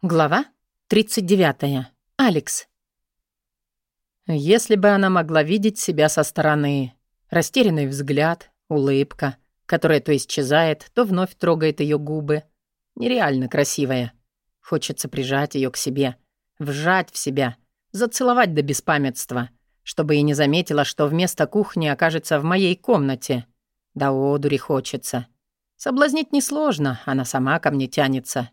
Глава 39. Алекс. Если бы она могла видеть себя со стороны. Растерянный взгляд, улыбка, которая то исчезает, то вновь трогает ее губы. Нереально красивая. Хочется прижать ее к себе, вжать в себя, зацеловать до беспамятства, чтобы и не заметила, что вместо кухни окажется в моей комнате. До одури хочется. Соблазнить несложно, она сама ко мне тянется.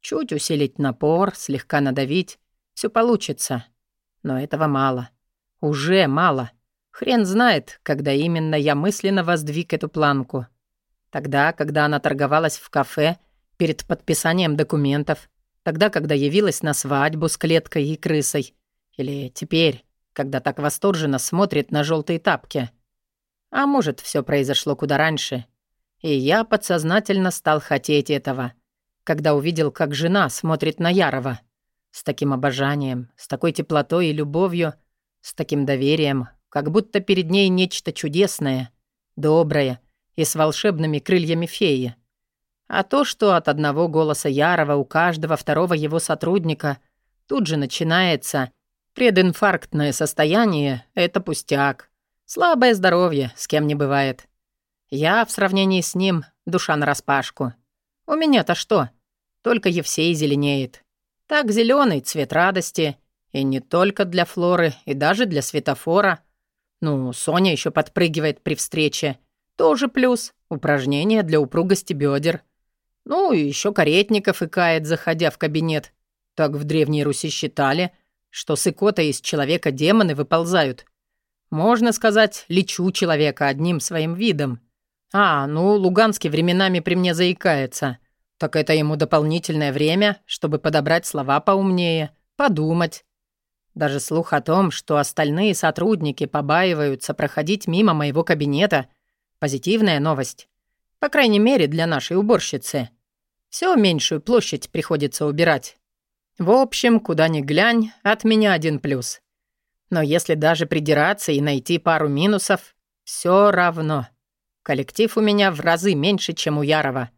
Чуть усилить напор, слегка надавить. Все получится. Но этого мало. Уже мало. Хрен знает, когда именно я мысленно воздвиг эту планку. Тогда, когда она торговалась в кафе перед подписанием документов. Тогда, когда явилась на свадьбу с клеткой и крысой. Или теперь, когда так восторженно смотрит на желтые тапки. А может, все произошло куда раньше. И я подсознательно стал хотеть этого когда увидел, как жена смотрит на Ярова. С таким обожанием, с такой теплотой и любовью, с таким доверием, как будто перед ней нечто чудесное, доброе и с волшебными крыльями феи. А то, что от одного голоса Ярова у каждого второго его сотрудника тут же начинается прединфарктное состояние, это пустяк. Слабое здоровье, с кем не бывает. Я в сравнении с ним душа нараспашку. У меня-то что? Только Евсей зеленеет. Так зеленый цвет радости. И не только для Флоры, и даже для светофора. Ну, Соня еще подпрыгивает при встрече. Тоже плюс. Упражнение для упругости бедер. Ну, и еще Каретников икает, заходя в кабинет. Так в Древней Руси считали, что с икота из человека демоны выползают. Можно сказать, лечу человека одним своим видом. А, ну, Луганский временами при мне заикается. Так это ему дополнительное время, чтобы подобрать слова поумнее, подумать. Даже слух о том, что остальные сотрудники побаиваются проходить мимо моего кабинета — позитивная новость. По крайней мере, для нашей уборщицы. Все меньшую площадь приходится убирать. В общем, куда ни глянь, от меня один плюс. Но если даже придираться и найти пару минусов, все равно. Коллектив у меня в разы меньше, чем у Ярова —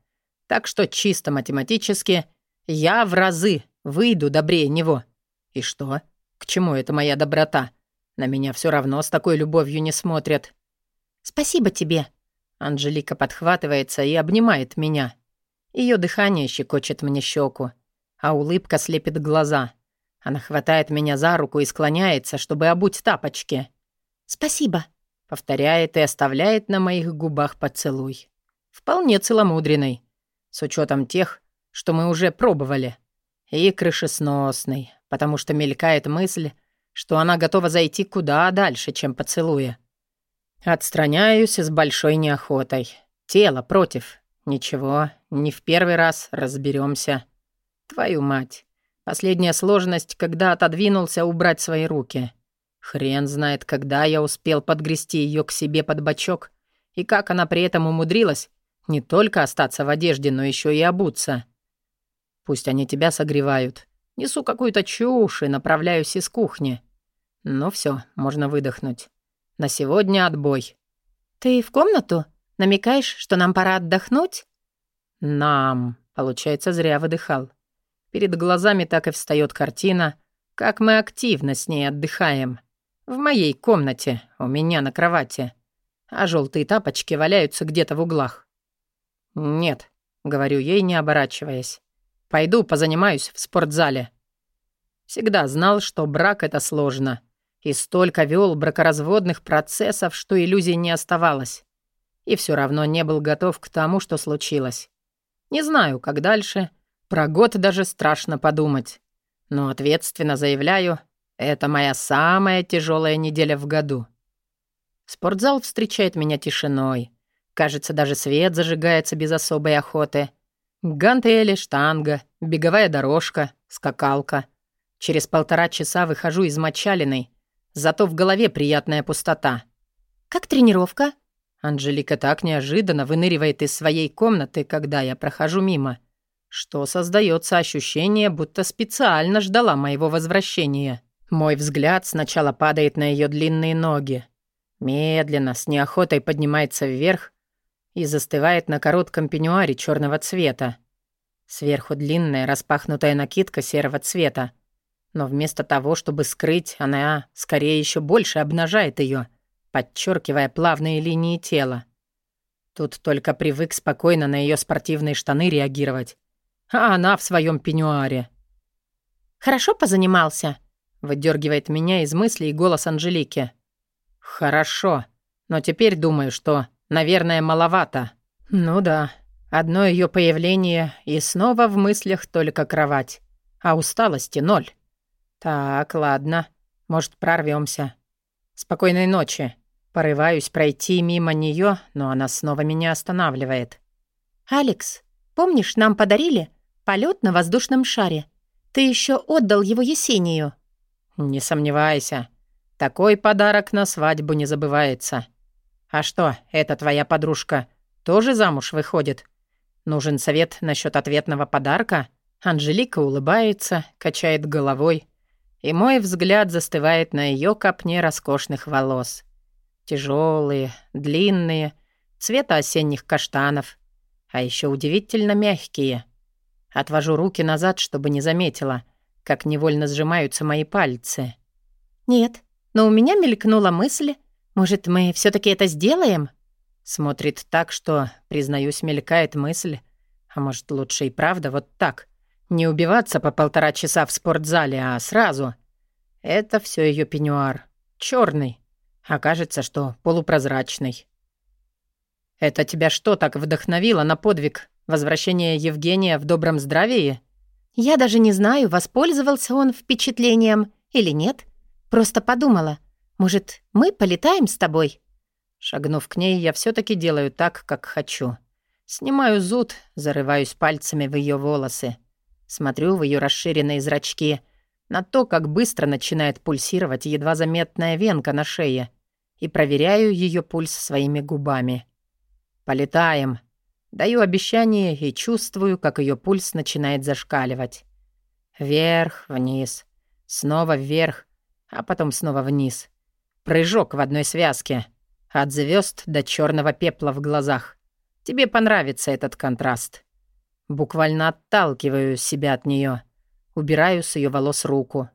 так что чисто математически я в разы выйду добрее него. И что? К чему это моя доброта? На меня все равно с такой любовью не смотрят. «Спасибо тебе». Анжелика подхватывается и обнимает меня. Ее дыхание щекочет мне щеку, а улыбка слепит глаза. Она хватает меня за руку и склоняется, чтобы обуть тапочки. «Спасибо», — повторяет и оставляет на моих губах поцелуй. Вполне целомудренный с учетом тех, что мы уже пробовали. И крышесносный, потому что мелькает мысль, что она готова зайти куда дальше, чем поцелуя. Отстраняюсь с большой неохотой. Тело против. Ничего, не в первый раз разберемся. Твою мать. Последняя сложность, когда отодвинулся убрать свои руки. Хрен знает, когда я успел подгрести ее к себе под бочок, и как она при этом умудрилась не только остаться в одежде, но еще и обуться. Пусть они тебя согревают. Несу какую-то чушь и направляюсь из кухни. Ну все, можно выдохнуть. На сегодня отбой. Ты в комнату? Намекаешь, что нам пора отдохнуть? Нам. Получается, зря выдыхал. Перед глазами так и встает картина, как мы активно с ней отдыхаем. В моей комнате, у меня на кровати. А желтые тапочки валяются где-то в углах. «Нет», — говорю ей, не оборачиваясь. «Пойду позанимаюсь в спортзале». Всегда знал, что брак — это сложно. И столько вел бракоразводных процессов, что иллюзий не оставалось. И все равно не был готов к тому, что случилось. Не знаю, как дальше. Про год даже страшно подумать. Но ответственно заявляю, это моя самая тяжелая неделя в году. Спортзал встречает меня тишиной. Кажется, даже свет зажигается без особой охоты. Гантели, штанга, беговая дорожка, скакалка. Через полтора часа выхожу из мочалиной, зато в голове приятная пустота. «Как тренировка?» Анжелика так неожиданно выныривает из своей комнаты, когда я прохожу мимо, что создается ощущение, будто специально ждала моего возвращения. Мой взгляд сначала падает на ее длинные ноги. Медленно, с неохотой поднимается вверх, и застывает на коротком пеньюаре черного цвета. Сверху длинная распахнутая накидка серого цвета. Но вместо того, чтобы скрыть, она скорее еще больше обнажает ее, подчеркивая плавные линии тела. Тут только привык спокойно на ее спортивные штаны реагировать. А она в своем пеньюаре. «Хорошо позанимался?» — выдергивает меня из мыслей голос Анжелики. «Хорошо, но теперь думаю, что, наверное, маловато». «Ну да, одно ее появление, и снова в мыслях только кровать, а усталости ноль. Так, ладно, может, прорвемся. Спокойной ночи». Порываюсь пройти мимо нее, но она снова меня останавливает. «Алекс, помнишь, нам подарили полет на воздушном шаре? Ты еще отдал его Есению». «Не сомневайся. Такой подарок на свадьбу не забывается. А что, эта твоя подружка тоже замуж выходит? Нужен совет насчет ответного подарка?» Анжелика улыбается, качает головой, и мой взгляд застывает на ее копне роскошных волос. Тяжелые, длинные, цвета осенних каштанов, а еще удивительно мягкие. Отвожу руки назад, чтобы не заметила, как невольно сжимаются мои пальцы. «Нет, но у меня мелькнула мысль, может, мы все таки это сделаем?» Смотрит так, что, признаюсь, мелькает мысль. А может, лучше и правда вот так. Не убиваться по полтора часа в спортзале, а сразу. Это все ее пеньюар. черный, А кажется, что полупрозрачный. Это тебя что так вдохновило на подвиг? Возвращение Евгения в добром здравии? Я даже не знаю, воспользовался он впечатлением или нет. Просто подумала, может, мы полетаем с тобой? Шагнув к ней, я все таки делаю так, как хочу. Снимаю зуд, зарываюсь пальцами в ее волосы. Смотрю в ее расширенные зрачки, на то, как быстро начинает пульсировать едва заметная венка на шее, и проверяю ее пульс своими губами. «Полетаем», Даю обещание и чувствую, как ее пульс начинает зашкаливать. Вверх, вниз, снова вверх, а потом снова вниз. Прыжок в одной связке. От звезд до черного пепла в глазах. Тебе понравится этот контраст. Буквально отталкиваю себя от нее. Убираю с ее волос руку.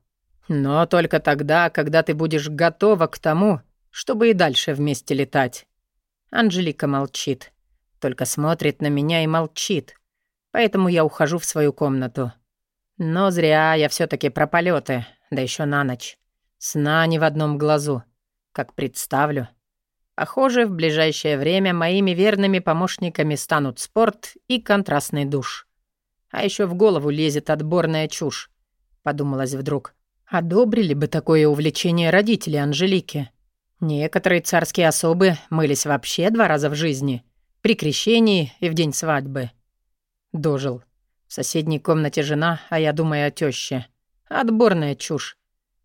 Но только тогда, когда ты будешь готова к тому, чтобы и дальше вместе летать. Анжелика молчит. Только смотрит на меня и молчит. Поэтому я ухожу в свою комнату. Но зря я все таки про полеты, да еще на ночь. Сна ни в одном глазу. Как представлю. Похоже, в ближайшее время моими верными помощниками станут спорт и контрастный душ. А еще в голову лезет отборная чушь. Подумалось вдруг. Одобрили бы такое увлечение родители Анжелики. Некоторые царские особы мылись вообще два раза в жизни — при крещении и в день свадьбы. Дожил. В соседней комнате жена, а я думаю о тёще. Отборная чушь.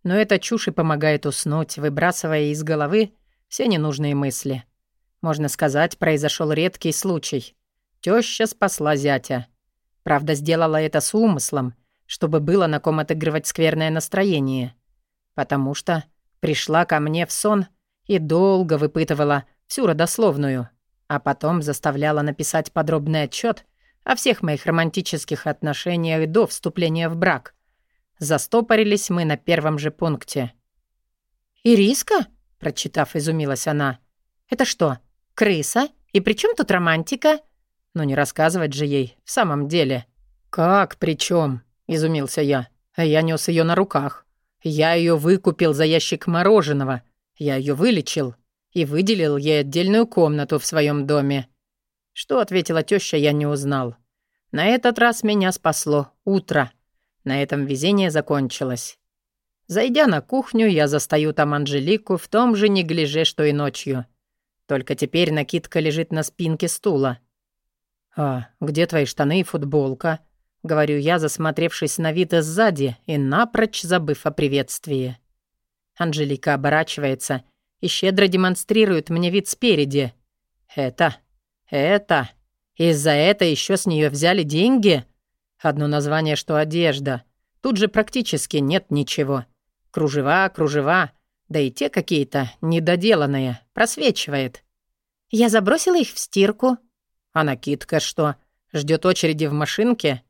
Но эта чушь и помогает уснуть, выбрасывая из головы все ненужные мысли. Можно сказать, произошел редкий случай. Тёща спасла зятя. Правда, сделала это с умыслом, чтобы было на ком отыгрывать скверное настроение. Потому что пришла ко мне в сон и долго выпытывала всю родословную а потом заставляла написать подробный отчет о всех моих романтических отношениях до вступления в брак. Застопорились мы на первом же пункте. «Ириска?» — прочитав, изумилась она. «Это что, крыса? И при чем тут романтика?» «Ну не рассказывать же ей, в самом деле». «Как при чем? изумился я. А я нес ее на руках. Я ее выкупил за ящик мороженого. Я ее вылечил и выделил ей отдельную комнату в своем доме. Что ответила теща, я не узнал. На этот раз меня спасло утро. На этом везение закончилось. Зайдя на кухню, я застаю там Анжелику в том же неглиже, что и ночью. Только теперь накидка лежит на спинке стула. «А, где твои штаны и футболка?» — говорю я, засмотревшись на вид сзади и напрочь забыв о приветствии. Анжелика оборачивается и щедро демонстрирует мне вид спереди. Это, это, из-за это еще с нее взяли деньги? Одно название, что одежда. Тут же практически нет ничего. Кружева, кружева, да и те какие-то недоделанные, просвечивает. Я забросила их в стирку. А накидка что, ждет очереди в машинке?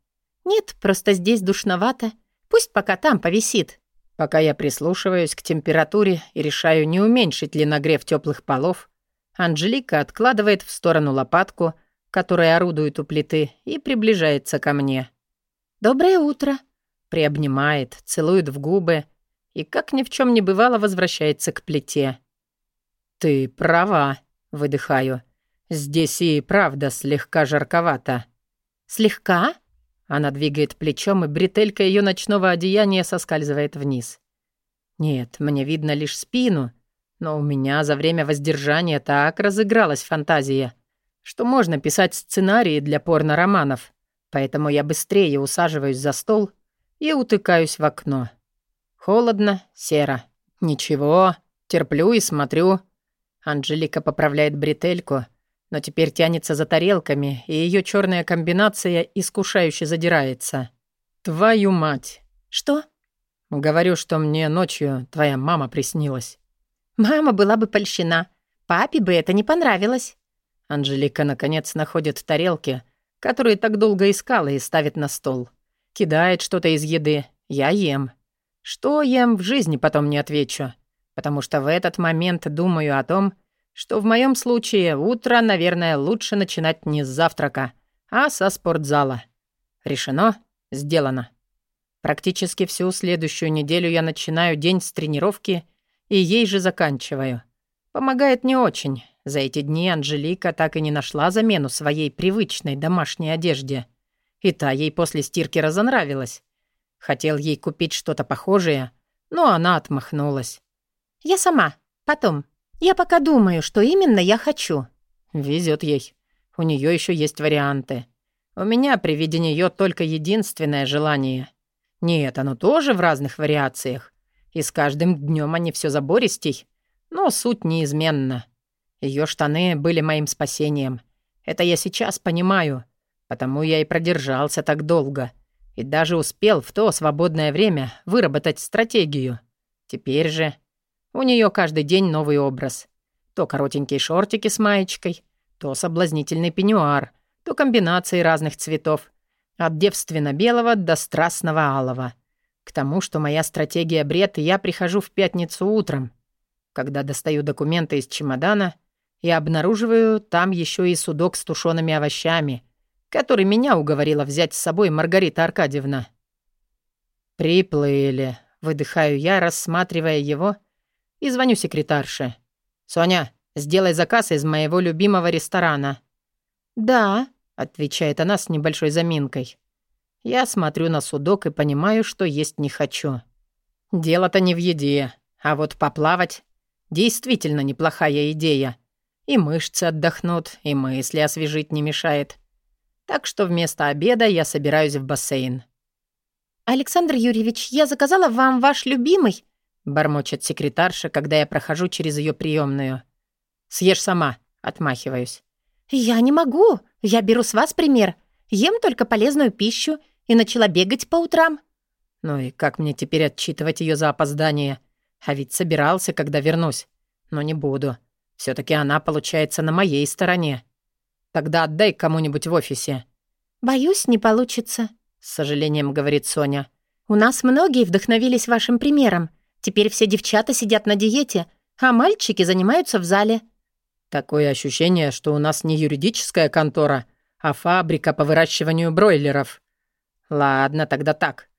«Нет, просто здесь душновато. Пусть пока там повисит». Пока я прислушиваюсь к температуре и решаю, не уменьшить ли нагрев теплых полов, Анжелика откладывает в сторону лопатку, которая орудует у плиты, и приближается ко мне. «Доброе утро», — приобнимает, целует в губы и, как ни в чем не бывало, возвращается к плите. «Ты права», — выдыхаю. «Здесь и правда слегка жарковато». «Слегка?» Она двигает плечом, и бретелька ее ночного одеяния соскальзывает вниз. Нет, мне видно лишь спину, но у меня за время воздержания так разыгралась фантазия, что можно писать сценарии для порно-романов, поэтому я быстрее усаживаюсь за стол и утыкаюсь в окно. Холодно, серо. Ничего, терплю и смотрю. Анжелика поправляет бретельку — но теперь тянется за тарелками, и ее черная комбинация искушающе задирается. «Твою мать!» «Что?» «Говорю, что мне ночью твоя мама приснилась». «Мама была бы польщена. Папе бы это не понравилось». Анжелика, наконец, находит тарелки, которые так долго искала, и ставит на стол. Кидает что-то из еды. Я ем. Что ем, в жизни потом не отвечу. Потому что в этот момент думаю о том, что в моем случае утро, наверное, лучше начинать не с завтрака, а со спортзала. Решено, сделано. Практически всю следующую неделю я начинаю день с тренировки и ей же заканчиваю. Помогает не очень. За эти дни Анжелика так и не нашла замену своей привычной домашней одежде. И та ей после стирки разонравилась. Хотел ей купить что-то похожее, но она отмахнулась. «Я сама. Потом. Я пока думаю, что именно я хочу». Везет ей. У нее еще есть варианты. У меня при виде нее только единственное желание. Нет, оно тоже в разных вариациях. И с каждым днем они все забористей. Но суть неизменна. Ее штаны были моим спасением. Это я сейчас понимаю. Потому я и продержался так долго. И даже успел в то свободное время выработать стратегию. Теперь же у нее каждый день новый образ. То коротенькие шортики с маечкой, то соблазнительный пеньюар, то комбинации разных цветов. От девственно-белого до страстного-алого. К тому, что моя стратегия бред, я прихожу в пятницу утром. Когда достаю документы из чемодана, я обнаруживаю там еще и судок с тушеными овощами, который меня уговорила взять с собой Маргарита Аркадьевна. «Приплыли», — выдыхаю я, рассматривая его — и звоню секретарше. «Соня, сделай заказ из моего любимого ресторана». «Да», — отвечает она с небольшой заминкой. Я смотрю на судок и понимаю, что есть не хочу. Дело-то не в еде, а вот поплавать действительно неплохая идея. И мышцы отдохнут, и мысли освежить не мешает. Так что вместо обеда я собираюсь в бассейн. «Александр Юрьевич, я заказала вам ваш любимый бормочет секретарша, когда я прохожу через ее приемную. Съешь сама, отмахиваюсь. Я не могу. Я беру с вас пример. Ем только полезную пищу и начала бегать по утрам. Ну и как мне теперь отчитывать ее за опоздание? А ведь собирался, когда вернусь. Но не буду. Все таки она, получается, на моей стороне. Тогда отдай кому-нибудь в офисе. Боюсь, не получится, с сожалением говорит Соня. У нас многие вдохновились вашим примером. Теперь все девчата сидят на диете, а мальчики занимаются в зале». «Такое ощущение, что у нас не юридическая контора, а фабрика по выращиванию бройлеров». «Ладно, тогда так.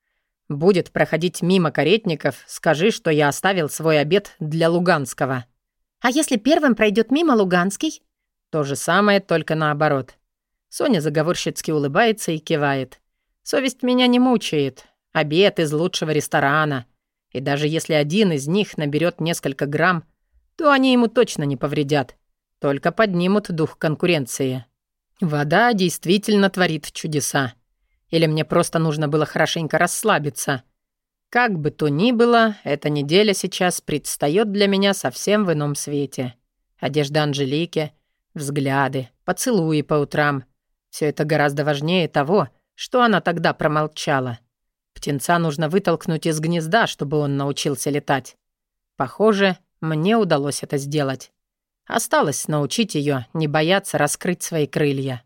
Будет проходить мимо каретников, скажи, что я оставил свой обед для Луганского». «А если первым пройдет мимо Луганский?» То же самое, только наоборот. Соня заговорщицки улыбается и кивает. «Совесть меня не мучает. Обед из лучшего ресторана. И даже если один из них наберет несколько грамм, то они ему точно не повредят, только поднимут дух конкуренции. Вода действительно творит чудеса. Или мне просто нужно было хорошенько расслабиться. Как бы то ни было, эта неделя сейчас предстает для меня совсем в ином свете. Одежда Анжелики, взгляды, поцелуи по утрам. Все это гораздо важнее того, что она тогда промолчала. Птенца нужно вытолкнуть из гнезда, чтобы он научился летать. Похоже, мне удалось это сделать. Осталось научить ее не бояться раскрыть свои крылья.